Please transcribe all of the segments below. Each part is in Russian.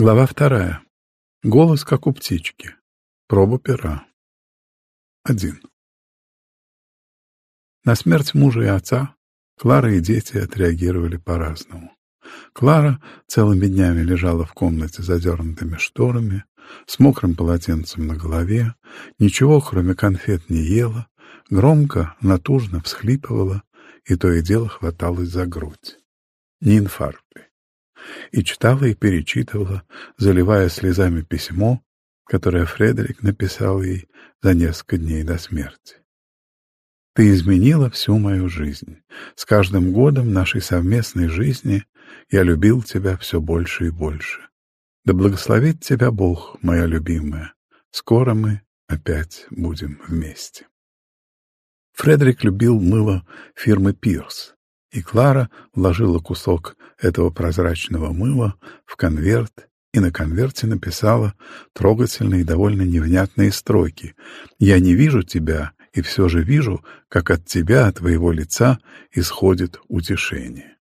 Глава вторая. Голос, как у птички. Проба пера. Один. На смерть мужа и отца Клара и дети отреагировали по-разному. Клара целыми днями лежала в комнате задернутыми шторами, с мокрым полотенцем на голове, ничего, кроме конфет, не ела, громко, натужно всхлипывала и то и дело хваталась за грудь. Не инфаркты и читала и перечитывала, заливая слезами письмо, которое Фредерик написал ей за несколько дней до смерти. Ты изменила всю мою жизнь. С каждым годом нашей совместной жизни я любил тебя все больше и больше. Да благословит тебя Бог, моя любимая. Скоро мы опять будем вместе. Фредерик любил мыло фирмы «Пирс», и Клара вложила кусок этого прозрачного мыла в конверт и на конверте написала трогательные и довольно невнятные строки. «Я не вижу тебя, и все же вижу, как от тебя, от твоего лица, исходит утешение».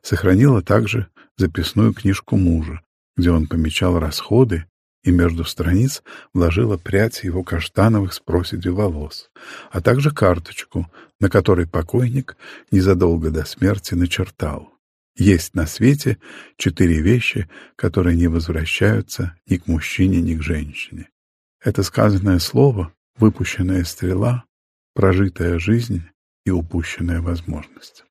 Сохранила также записную книжку мужа, где он помечал расходы и между страниц вложила прядь его каштановых с проседью волос, а также карточку, на которой покойник незадолго до смерти начертал. Есть на свете четыре вещи, которые не возвращаются ни к мужчине, ни к женщине. Это сказанное слово, выпущенная стрела, прожитая жизнь и упущенная возможность.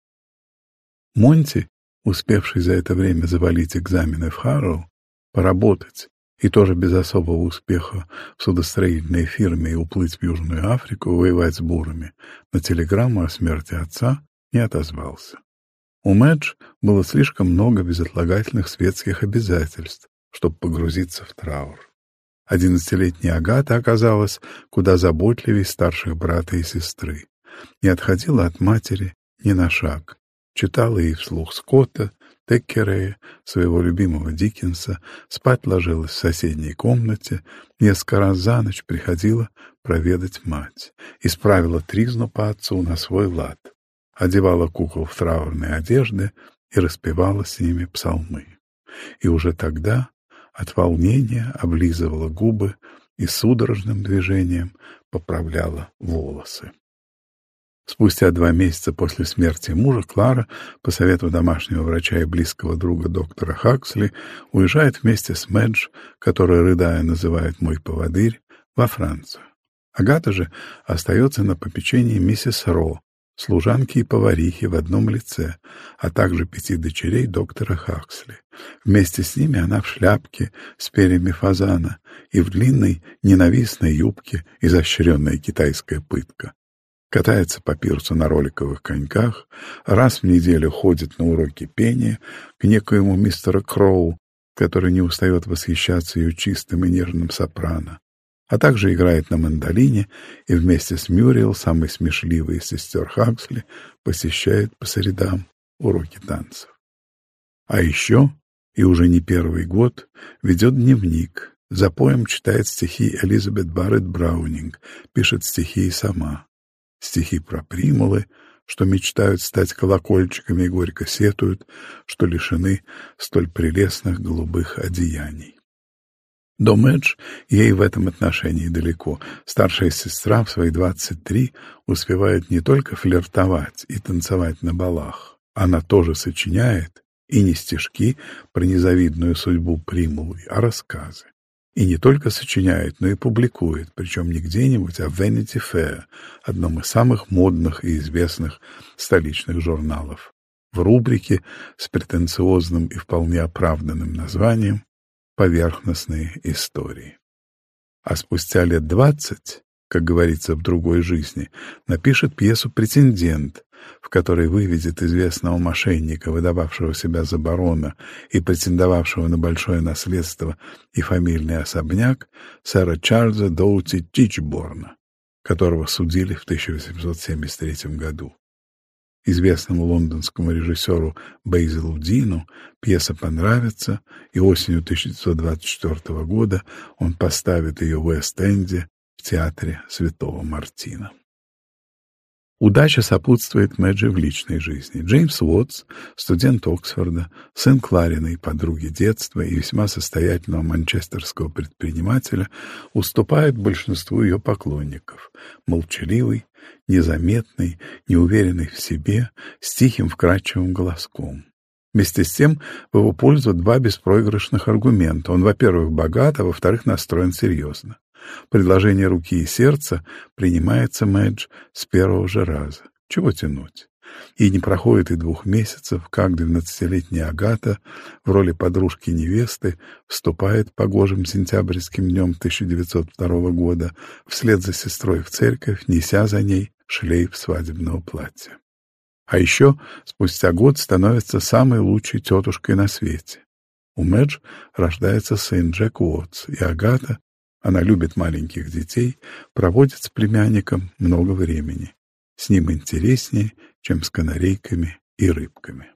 Монти, успевший за это время завалить экзамены в Харроу, поработать и тоже без особого успеха в судостроительной фирме и уплыть в Южную Африку воевать с бурами, на телеграмму о смерти отца не отозвался. У Мэдж было слишком много безотлагательных светских обязательств, чтобы погрузиться в траур. Одиннадцатилетняя Агата оказалась куда заботливее старших брата и сестры. Не отходила от матери ни на шаг. Читала ей вслух Скотта, Теккерея, своего любимого Диккенса, спать ложилась в соседней комнате, несколько раз за ночь приходила проведать мать, исправила тризну по отцу на свой лад, одевала кукол в траурные одежды и распевала с ними псалмы. И уже тогда от волнения облизывала губы и судорожным движением поправляла волосы. Спустя два месяца после смерти мужа Клара, по совету домашнего врача и близкого друга доктора Хаксли, уезжает вместе с Мэдж, который, рыдая, называет «мой поводырь», во Францию. Агата же остается на попечении миссис Ро, служанки и поварихи в одном лице, а также пяти дочерей доктора Хаксли. Вместе с ними она в шляпке с перьями фазана и в длинной ненавистной юбке изощренная китайская пытка катается по пирсу на роликовых коньках, раз в неделю ходит на уроки пения к некоему мистеру Кроу, который не устает восхищаться ее чистым и нежным сопрано, а также играет на мандолине и вместе с Мюрриел, самой смешливой из сестер Хаксли, посещает по средам уроки танцев. А еще, и уже не первый год, ведет дневник, за поем читает стихи Элизабет Барретт Браунинг, пишет стихи и сама стихи про примулы, что мечтают стать колокольчиками и горько сетуют, что лишены столь прелестных голубых одеяний. До Мэдж ей в этом отношении далеко. Старшая сестра в свои двадцать три успевает не только флиртовать и танцевать на балах, она тоже сочиняет и не стишки про незавидную судьбу примулы, а рассказы. И не только сочиняет, но и публикует, причем не где-нибудь, а в Vanity Fair, одном из самых модных и известных столичных журналов, в рубрике с претенциозным и вполне оправданным названием «Поверхностные истории». А спустя лет двадцать как говорится в другой жизни, напишет пьесу «Претендент», в которой выведет известного мошенника, выдававшего себя за барона и претендовавшего на большое наследство и фамильный особняк, сэра Чарльза Доути Тичборна, которого судили в 1873 году. Известному лондонскому режиссеру Бейзелу Дину пьеса понравится, и осенью 1924 года он поставит ее в Уэст-Энде в театре Святого Мартина. Удача сопутствует Мэджи в личной жизни. Джеймс Уотс, студент Оксфорда, сын Клариной, подруги детства и весьма состоятельного манчестерского предпринимателя, уступает большинству ее поклонников. Молчаливый, незаметный, неуверенный в себе, с тихим вкрадчивым голоском. Вместе с тем в его пользу два беспроигрышных аргумента. Он, во-первых, богат, а во-вторых, настроен серьезно. Предложение руки и сердца принимается Мэдж с первого же раза. Чего тянуть? И не проходит и двух месяцев, как двенадцатилетняя Агата в роли подружки-невесты вступает погожим сентябрьским днем 1902 года вслед за сестрой в церковь, неся за ней шлейф свадебного платья. А еще спустя год становится самой лучшей тетушкой на свете. У Мэдж рождается сын Джек Уотс, и Агата она любит маленьких детей, проводит с племянником много времени. С ним интереснее, чем с канарейками и рыбками.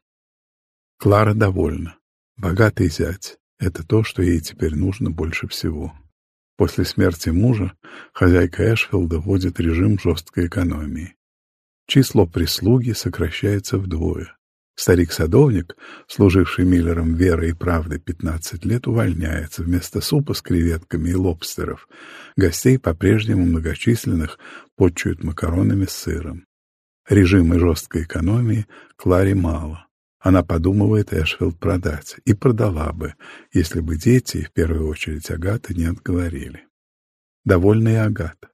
Клара довольна. Богатый зять — это то, что ей теперь нужно больше всего. После смерти мужа хозяйка Эшфилда вводит режим жесткой экономии. Число прислуги сокращается вдвое. Старик-садовник, служивший Миллером верой и правдой пятнадцать лет, увольняется. Вместо супа с креветками и лобстеров гостей по-прежнему многочисленных почуют макаронами с сыром. Режима жесткой экономии Кларе мало. Она подумывает Эшфилд продать. И продала бы, если бы дети, в первую очередь Агата, не отговорили. Довольная Агата.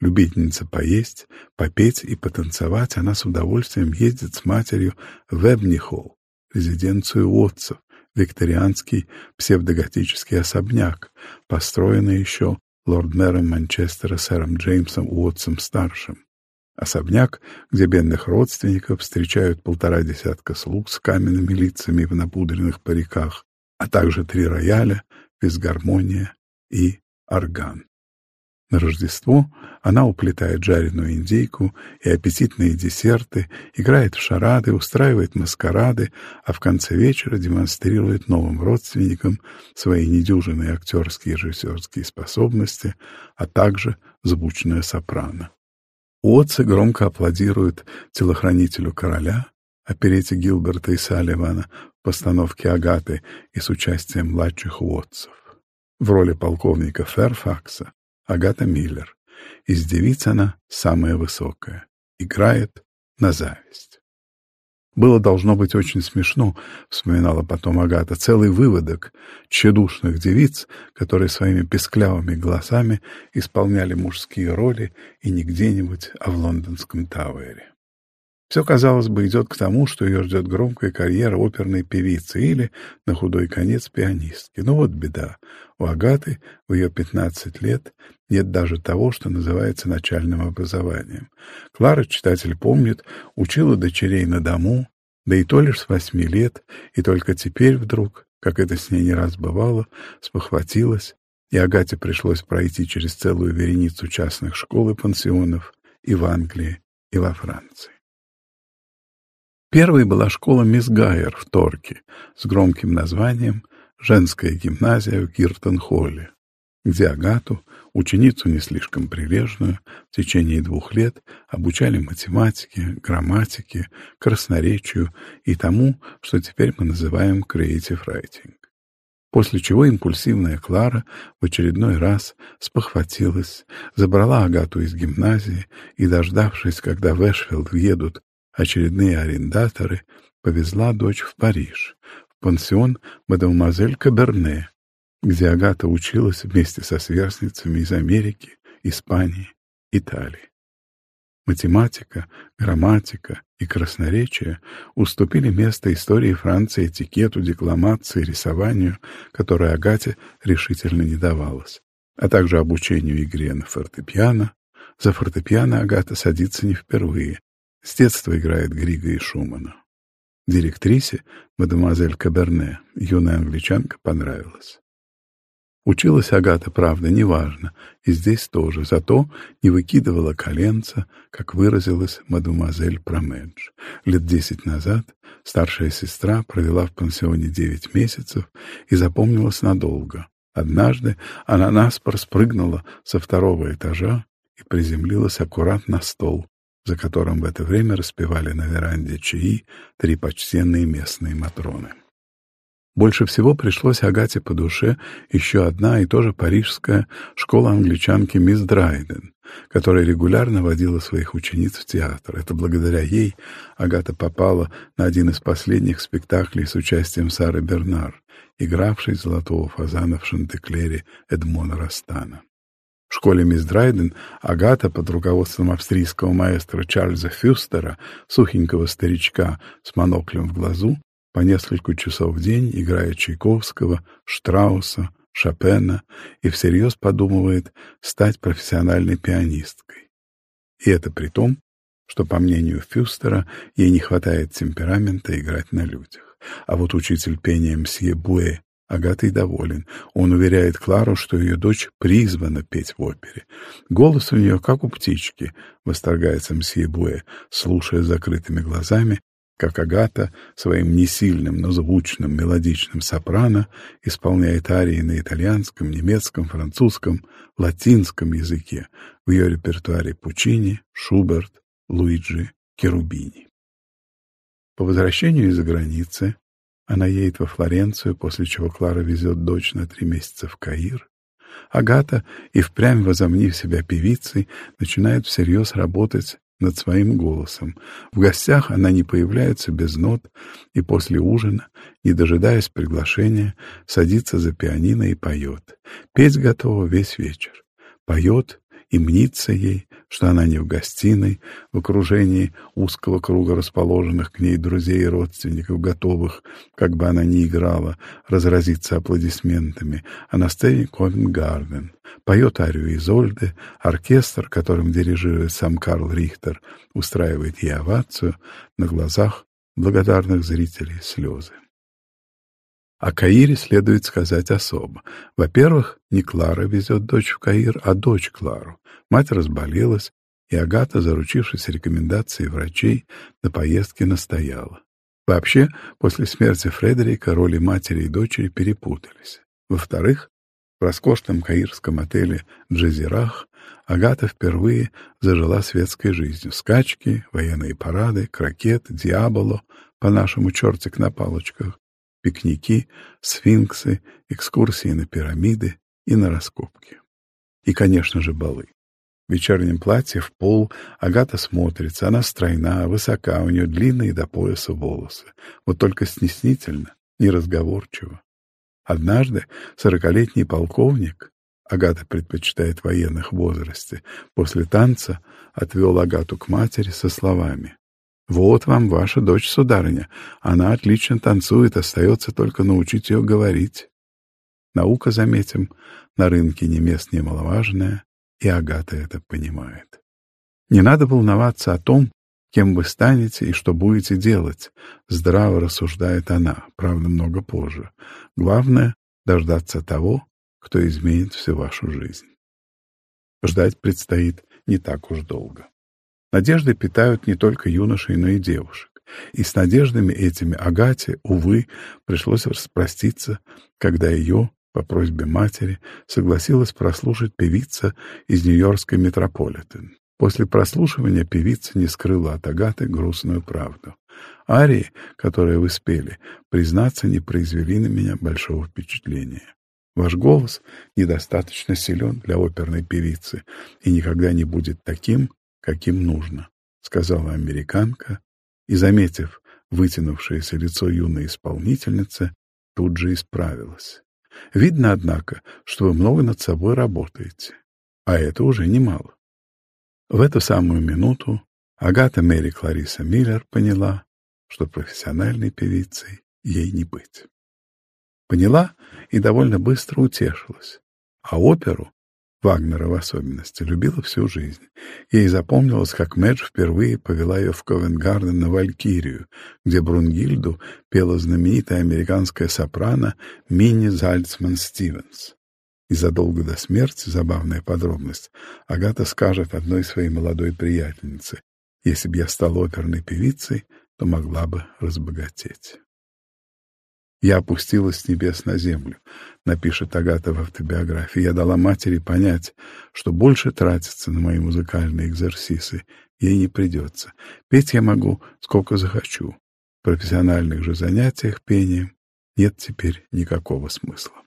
Любительница поесть, попеть и потанцевать, она с удовольствием ездит с матерью в Эбнихолл, резиденцию Уотсов, викторианский псевдоготический особняк, построенный еще лорд-мэром Манчестера сэром Джеймсом Уотсом-старшим. Особняк, где бедных родственников встречают полтора десятка слуг с каменными лицами в напудренных париках, а также три рояля, физгармония и орган. На Рождество она уплетает жареную индейку и аппетитные десерты, играет в шарады, устраивает маскарады, а в конце вечера демонстрирует новым родственникам свои недюжинные актерские и режиссерские способности, а также звучное сопрано. Уотсы громко аплодируют телохранителю короля, оперете Гилберта и Салливана в постановке Агаты и с участием младших Уотсов. В роли полковника Ферфакса Агата Миллер. Из девиц она самая высокая. Играет на зависть. Было должно быть очень смешно, вспоминала потом Агата, целый выводок тщедушных девиц, которые своими песклявыми голосами исполняли мужские роли и не где-нибудь, а в лондонском Тауэре. Все, казалось бы, идет к тому, что ее ждет громкая карьера оперной певицы или, на худой конец, пианистки. Но вот беда. У Агаты в ее 15 лет нет даже того, что называется начальным образованием. Клара, читатель помнит, учила дочерей на дому, да и то лишь с восьми лет, и только теперь вдруг, как это с ней не раз бывало, спохватилась, и Агате пришлось пройти через целую вереницу частных школ и пансионов и в Англии, и во Франции. Первой была школа мисс Гайер в Торке с громким названием «Женская гимназия в Гиртон-Холле», где Агату, ученицу не слишком прилежную, в течение двух лет обучали математике, грамматике, красноречию и тому, что теперь мы называем creative writing. После чего импульсивная Клара в очередной раз спохватилась, забрала Агату из гимназии и, дождавшись, когда в Эшфилд въедут очередные арендаторы, повезла дочь в Париж, в пансион мадемуазель Каберне, где Агата училась вместе со сверстницами из Америки, Испании, Италии. Математика, грамматика и красноречие уступили место истории Франции, этикету, декламации, рисованию, которое Агате решительно не давалось, а также обучению игре на фортепиано. За фортепиано Агата садится не впервые, с детства играет Грига и Шумана. Директрисе, мадемуазель Каберне, юная англичанка, понравилась. Училась Агата, правда, неважно, и здесь тоже, зато не выкидывала коленца, как выразилась мадемуазель Промедж. Лет десять назад старшая сестра провела в пансионе девять месяцев и запомнилась надолго. Однажды она наспор спрыгнула со второго этажа и приземлилась аккурат на стол, за которым в это время распевали на веранде чаи три почтенные местные матроны. Больше всего пришлось Агате по душе еще одна и тоже парижская школа англичанки мисс Драйден, которая регулярно водила своих учениц в театр. Это благодаря ей Агата попала на один из последних спектаклей с участием Сары Бернар, игравшей золотого фазана в Шантеклере Эдмона Растана. В школе мисс Драйден Агата под руководством австрийского маэстро Чарльза Фюстера, сухенького старичка с моноклем в глазу, по несколько часов в день играет Чайковского, Штрауса, Шопена и всерьез подумывает стать профессиональной пианисткой. И это при том, что, по мнению Фюстера, ей не хватает темперамента играть на людях. А вот учитель пения мсье Буэ Агатой доволен. Он уверяет Клару, что ее дочь призвана петь в опере. Голос у нее как у птички, восторгается мсье Буэ, слушая закрытыми глазами как Агата своим несильным, но звучным, мелодичным сопрано исполняет арии на итальянском, немецком, французском, латинском языке в ее репертуаре Пучини, Шуберт, Луиджи, Керубини. По возвращению из-за границы она едет во Флоренцию, после чего Клара везет дочь на три месяца в Каир. Агата, и впрямь возомнив себя певицей, начинает всерьез работать над своим голосом. В гостях она не появляется без нот, и после ужина, не дожидаясь приглашения, садится за пианино и поет. Петь готова весь вечер. Поет и мнится ей, что она не в гостиной, в окружении узкого круга расположенных к ней друзей и родственников, готовых, как бы она ни играла, разразиться аплодисментами, а на сцене Ковенгарден. Поет арию Изольды, оркестр, которым дирижирует сам Карл Рихтер, устраивает ей овацию, на глазах благодарных зрителей слезы. О Каире следует сказать особо. Во-первых, не Клара везет дочь в Каир, а дочь Клару. Мать разболелась, и Агата, заручившись рекомендацией врачей, на поездке настояла. Вообще, после смерти Фредерика роли матери и дочери перепутались. Во-вторых, в роскошном каирском отеле «Джазирах» Агата впервые зажила светской жизнью. Скачки, военные парады, крокет, диаболо, по-нашему чертик на палочках, пикники, сфинксы, экскурсии на пирамиды и на раскопки. И, конечно же, балы. В вечернем платье в пол Агата смотрится, она стройна, высока, у нее длинные до пояса волосы. Вот только стеснительно, неразговорчиво. Однажды сорокалетний полковник, Агата предпочитает военных в возрасте, после танца отвел Агату к матери со словами вот вам ваша дочь, сударыня. Она отлично танцует, остается только научить ее говорить. Наука, заметим, на рынке не мест немаловажная, и Агата это понимает. Не надо волноваться о том, кем вы станете и что будете делать, здраво рассуждает она, правда, много позже. Главное — дождаться того, кто изменит всю вашу жизнь. Ждать предстоит не так уж долго. Надежды питают не только юношей, но и девушек. И с надеждами этими Агате, увы, пришлось распроститься, когда ее, по просьбе матери, согласилась прослушать певица из Нью-Йоркской метрополитен. После прослушивания певица не скрыла от Агаты грустную правду. Арии, которые вы спели, признаться, не произвели на меня большого впечатления. Ваш голос недостаточно силен для оперной певицы и никогда не будет таким, каким нужно, — сказала американка, и, заметив вытянувшееся лицо юной исполнительницы, тут же исправилась. Видно, однако, что вы много над собой работаете, а это уже немало. В эту самую минуту Агата Мэри Клариса Миллер поняла, что профессиональной певицей ей не быть. Поняла и довольно быстро утешилась, а оперу Вагнера в особенности, любила всю жизнь. Ей запомнилось, как Мэдж впервые повела ее в Ковенгарден на Валькирию, где Брунгильду пела знаменитая американская сопрано Минни Зальцман Стивенс. И задолго до смерти, забавная подробность, Агата скажет одной своей молодой приятельнице, «Если бы я стала оперной певицей, то могла бы разбогатеть». Я опустилась с небес на землю, напишет Агата в автобиографии. Я дала матери понять, что больше тратиться на мои музыкальные экзерсисы ей не придется. Петь я могу сколько захочу. В профессиональных же занятиях пением нет теперь никакого смысла.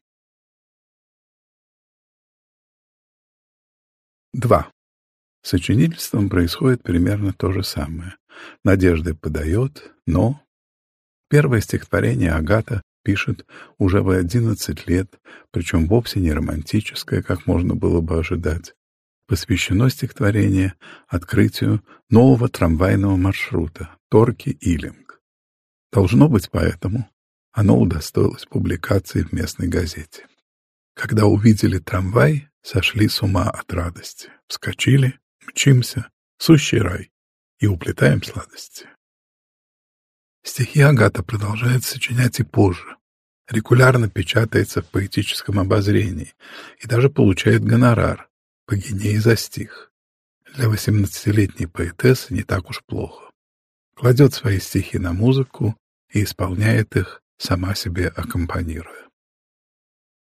2. С сочинительством происходит примерно то же самое. Надежды подает, но... Первое стихотворение Агата пишет уже в 11 лет, причем вовсе не романтическое, как можно было бы ожидать. Посвящено стихотворение открытию нового трамвайного маршрута Торки-Илинг. Должно быть поэтому оно удостоилось публикации в местной газете. Когда увидели трамвай, сошли с ума от радости. Вскочили, мчимся, сущий рай, и уплетаем сладости. Стихи Агата продолжает сочинять и позже. Регулярно печатается в поэтическом обозрении и даже получает гонорар по генеи за стих. Для восемнадцатилетней поэтессы не так уж плохо. Кладет свои стихи на музыку и исполняет их, сама себе аккомпанируя.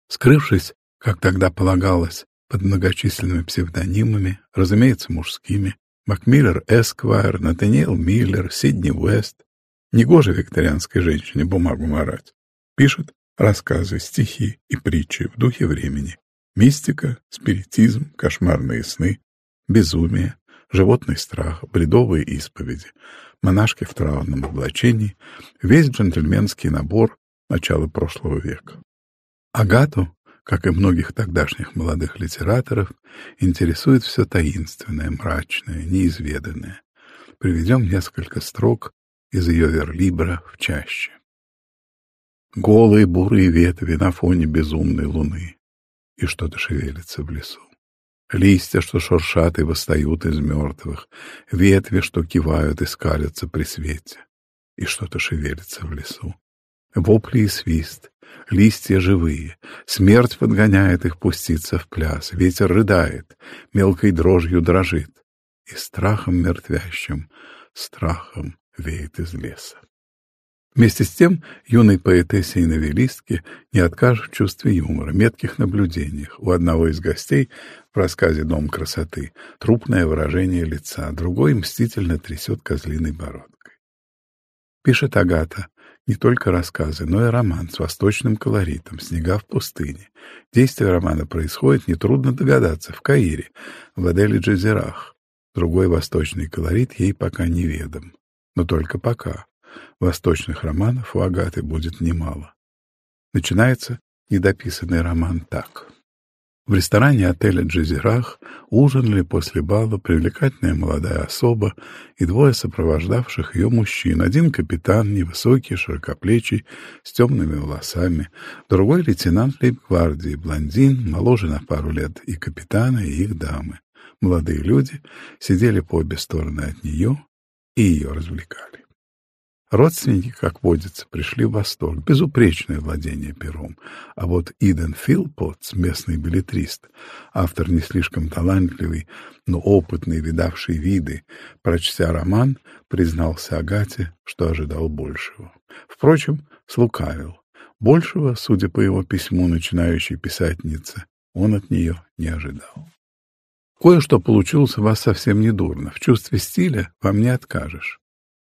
Скрывшись, как тогда полагалось, под многочисленными псевдонимами, разумеется, мужскими, Макмиллер Эсквайр, Натаниэл Миллер, Сидни Уэст, Негоже викторианской женщине бумагу марать. Пишет рассказы, стихи и притчи в духе времени. Мистика, спиритизм, кошмарные сны, безумие, животный страх, бредовые исповеди, монашки в траурном облачении, весь джентльменский набор начала прошлого века. Агату, как и многих тогдашних молодых литераторов, интересует все таинственное, мрачное, неизведанное. Приведем несколько строк из ее верлибра в чаще. Голые бурые ветви на фоне безумной луны, и что-то шевелится в лесу. Листья, что шуршат и восстают из мертвых, ветви, что кивают и скалятся при свете, и что-то шевелится в лесу. Вопли и свист, листья живые, смерть подгоняет их пуститься в пляс, ветер рыдает, мелкой дрожью дрожит, и страхом мертвящим, страхом веет из леса. Вместе с тем, юной поэтессе и новеллистке не откажешь в чувстве юмора, метких наблюдениях. У одного из гостей в рассказе «Дом красоты» трупное выражение лица, другой мстительно трясет козлиной бородкой. Пишет Агата не только рассказы, но и роман с восточным колоритом «Снега в пустыне». Действие романа происходит, нетрудно догадаться, в Каире, в Аделе-Джазирах. Другой восточный колорит ей пока неведом. Но только пока. Восточных романов у Агаты будет немало. Начинается недописанный роман так. В ресторане отеля «Джезирах» ужинали после бала привлекательная молодая особа и двое сопровождавших ее мужчин. Один капитан, невысокий, широкоплечий, с темными волосами, другой лейтенант лейб-гвардии, блондин, моложе на пару лет и капитана, и их дамы. Молодые люди сидели по обе стороны от нее и ее развлекали. Родственники, как водится, пришли в восторг. Безупречное владение пером. А вот Иден Филпотс, местный билетрист, автор не слишком талантливый, но опытный, видавший виды, прочтя роман, признался Агате, что ожидал большего. Впрочем, слукавил. Большего, судя по его письму начинающей писательнице, он от нее не ожидал. Кое-что получилось у вас совсем недурно. В чувстве стиля вам не откажешь.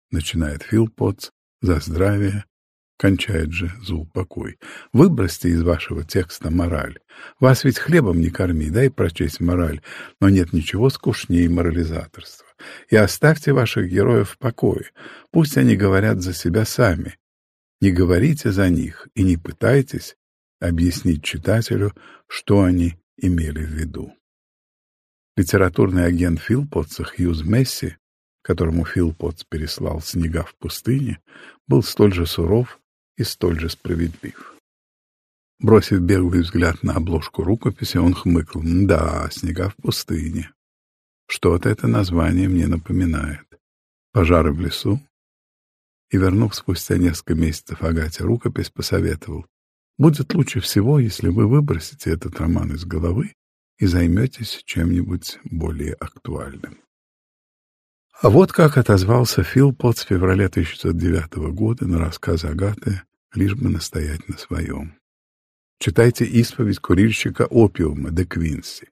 Начинает Фил Потц за здравие, кончает же за упокой. Выбросьте из вашего текста мораль. Вас ведь хлебом не корми, дай прочесть мораль, но нет ничего скучнее морализаторства. И оставьте ваших героев в покое. Пусть они говорят за себя сами. Не говорите за них и не пытайтесь объяснить читателю, что они имели в виду. Литературный агент Филпотса Хьюз Месси, которому Филпотс переслал «Снега в пустыне», был столь же суров и столь же справедлив. Бросив беглый взгляд на обложку рукописи, он хмыкнул. «Да, «Снега в пустыне». Что-то это название мне напоминает. Пожары в лесу. И, вернув спустя несколько месяцев Агате рукопись, посоветовал. Будет лучше всего, если вы выбросите этот роман из головы и займетесь чем-нибудь более актуальным. А вот как отозвался Филпот с февраля 1909 года на рассказ Агаты «Лишь бы настоять на своем». Читайте исповедь курильщика опиума де Квинси.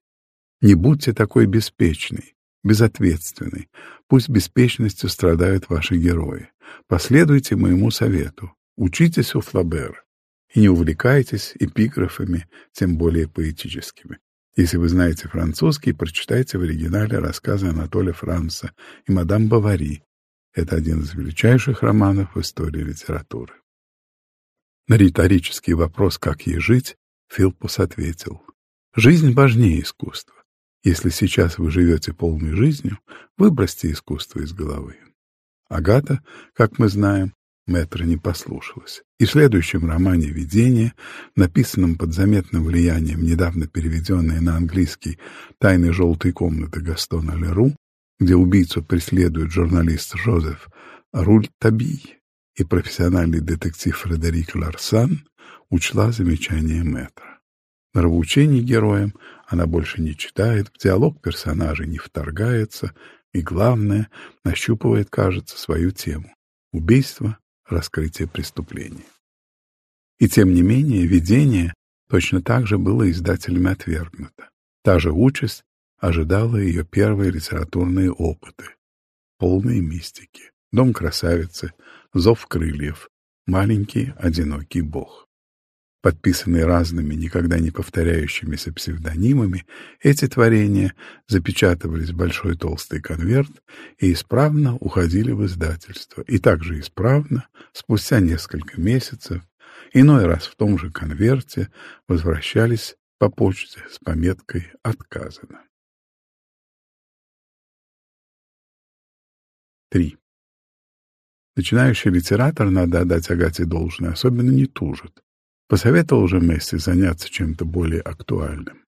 Не будьте такой беспечной, безответственной. Пусть беспечностью страдают ваши герои. Последуйте моему совету. Учитесь у Флабера. И не увлекайтесь эпиграфами, тем более поэтическими. Если вы знаете французский, прочитайте в оригинале рассказы Анатолия Франца и мадам Бавари. Это один из величайших романов в истории литературы. На риторический вопрос «как ей жить?» Филпус ответил. «Жизнь важнее искусства. Если сейчас вы живете полной жизнью, выбросьте искусство из головы. Агата, как мы знаем, Мэтра не послушалась. И в следующем романе «Видение», написанном под заметным влиянием недавно переведенной на английский «Тайны желтой комнаты» Гастона Леру, где убийцу преследует журналист Жозеф Руль Таби и профессиональный детектив Фредерик Ларсан, учла замечание Мэтра. Нравоучений героям она больше не читает, в диалог персонажей не вторгается и, главное, нащупывает, кажется, свою тему — убийство, раскрытие преступления. И тем не менее, видение точно так же было издателями отвергнуто. Та же участь ожидала ее первые литературные опыты. Полные мистики, дом красавицы, зов крыльев, маленький одинокий бог. Подписанные разными, никогда не повторяющимися псевдонимами, эти творения запечатывались в большой толстый конверт и исправно уходили в издательство. И также исправно, спустя несколько месяцев, иной раз в том же конверте, возвращались по почте с пометкой «Отказано». 3. Начинающий литератор, надо отдать Агате должное, особенно не тужит. Посоветовал же Месси заняться чем-то более актуальным.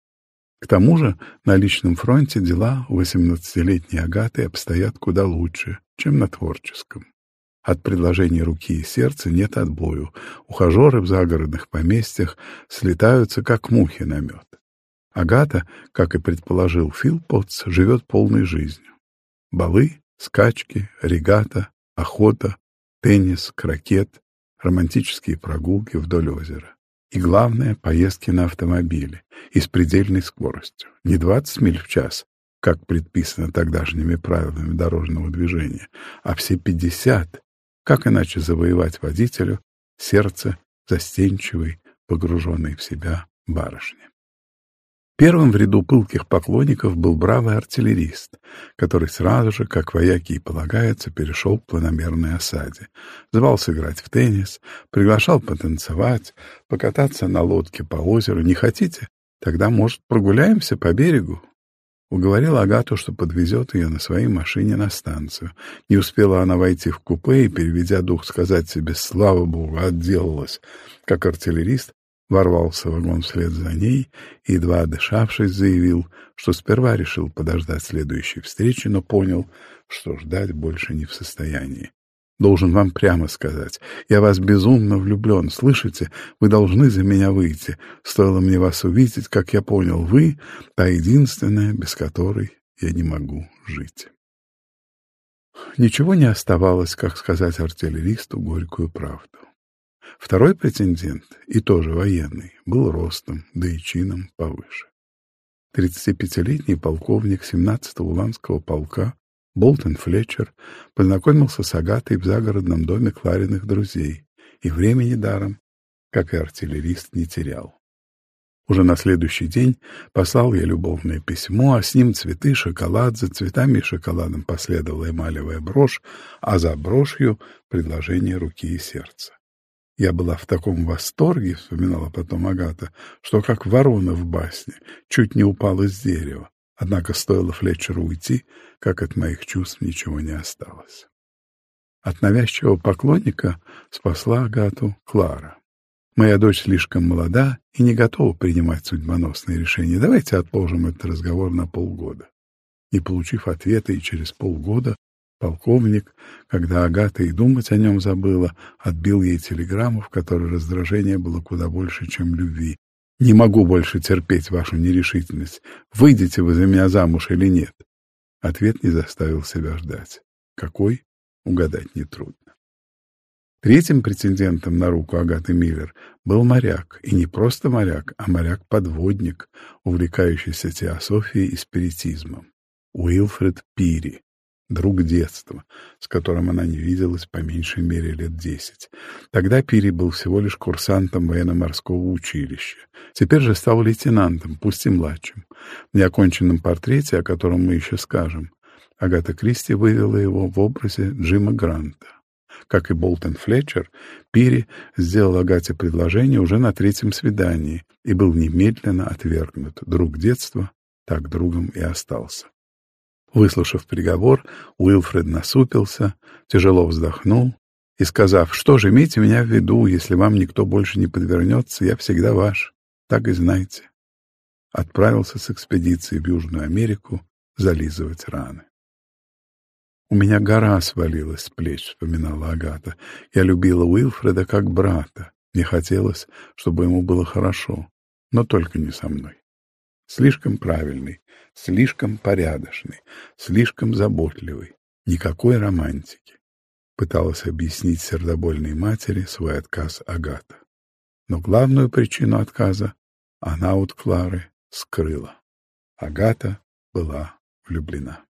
К тому же на личном фронте дела у 18-летней Агаты обстоят куда лучше, чем на творческом. От предложений руки и сердца нет отбою. Ухажеры в загородных поместьях слетаются, как мухи на мед. Агата, как и предположил Филпотс, живет полной жизнью. Балы, скачки, регата, охота, теннис, крокет, романтические прогулки вдоль озера. И главное — поездки на автомобиле и с предельной скоростью. Не 20 миль в час, как предписано тогдашними правилами дорожного движения, а все 50. Как иначе завоевать водителю сердце застенчивой, погруженной в себя барышни? Первым в ряду пылких поклонников был бравый артиллерист, который сразу же, как вояки и полагается, перешел к планомерной осаде. Звал сыграть в теннис, приглашал потанцевать, покататься на лодке по озеру. Не хотите? Тогда, может, прогуляемся по берегу? Уговорил Агату, что подвезет ее на своей машине на станцию. Не успела она войти в купе и, переведя дух, сказать себе «Слава Богу, отделалась», как артиллерист ворвался в вагон вслед за ней и, едва дышавшись, заявил, что сперва решил подождать следующей встречи, но понял, что ждать больше не в состоянии. Должен вам прямо сказать, я вас безумно влюблен, слышите? Вы должны за меня выйти. Стоило мне вас увидеть, как я понял, вы — та единственная, без которой я не могу жить. Ничего не оставалось, как сказать артиллеристу горькую правду. Второй претендент, и тоже военный, был ростом, да и чином повыше. 35-летний полковник 17-го Уланского полка Болтон Флетчер познакомился с Агатой в загородном доме Клариных друзей и времени даром, как и артиллерист, не терял. Уже на следующий день послал я любовное письмо, а с ним цветы, шоколад, за цветами и шоколадом последовала эмалевая брошь, а за брошью — предложение руки и сердца. Я была в таком восторге, — вспоминала потом Агата, — что как ворона в басне, чуть не упала с дерева. Однако стоило Флетчеру уйти, как от моих чувств ничего не осталось. От навязчивого поклонника спасла Агату Клара. Моя дочь слишком молода и не готова принимать судьбоносные решения. Давайте отложим этот разговор на полгода. Не получив ответа и через полгода, Полковник, когда Агата и думать о нем забыла, отбил ей телеграмму, в которой раздражение было куда больше, чем любви. «Не могу больше терпеть вашу нерешительность. Выйдете вы за меня замуж или нет?» Ответ не заставил себя ждать. Какой? Угадать нетрудно. Третьим претендентом на руку Агаты Миллер был моряк, и не просто моряк, а моряк-подводник, увлекающийся теософией и спиритизмом. Уилфред Пири, друг детства, с которым она не виделась по меньшей мере лет десять. Тогда Пири был всего лишь курсантом военно-морского училища. Теперь же стал лейтенантом, пусть и младшим. В неоконченном портрете, о котором мы еще скажем, Агата Кристи вывела его в образе Джима Гранта. Как и Болтон Флетчер, Пири сделал Агате предложение уже на третьем свидании и был немедленно отвергнут. Друг детства так другом и остался. Выслушав приговор, Уилфред насупился, тяжело вздохнул и, сказав, что же, имейте меня в виду, если вам никто больше не подвернется, я всегда ваш, так и знайте, отправился с экспедицией в Южную Америку зализывать раны. «У меня гора свалилась с плеч», — вспоминала Агата. «Я любила Уилфреда как брата. Мне хотелось, чтобы ему было хорошо, но только не со мной. Слишком правильный, слишком порядочный, слишком заботливый. Никакой романтики. Пыталась объяснить сердобольной матери свой отказ Агата. Но главную причину отказа она от Клары скрыла. Агата была влюблена.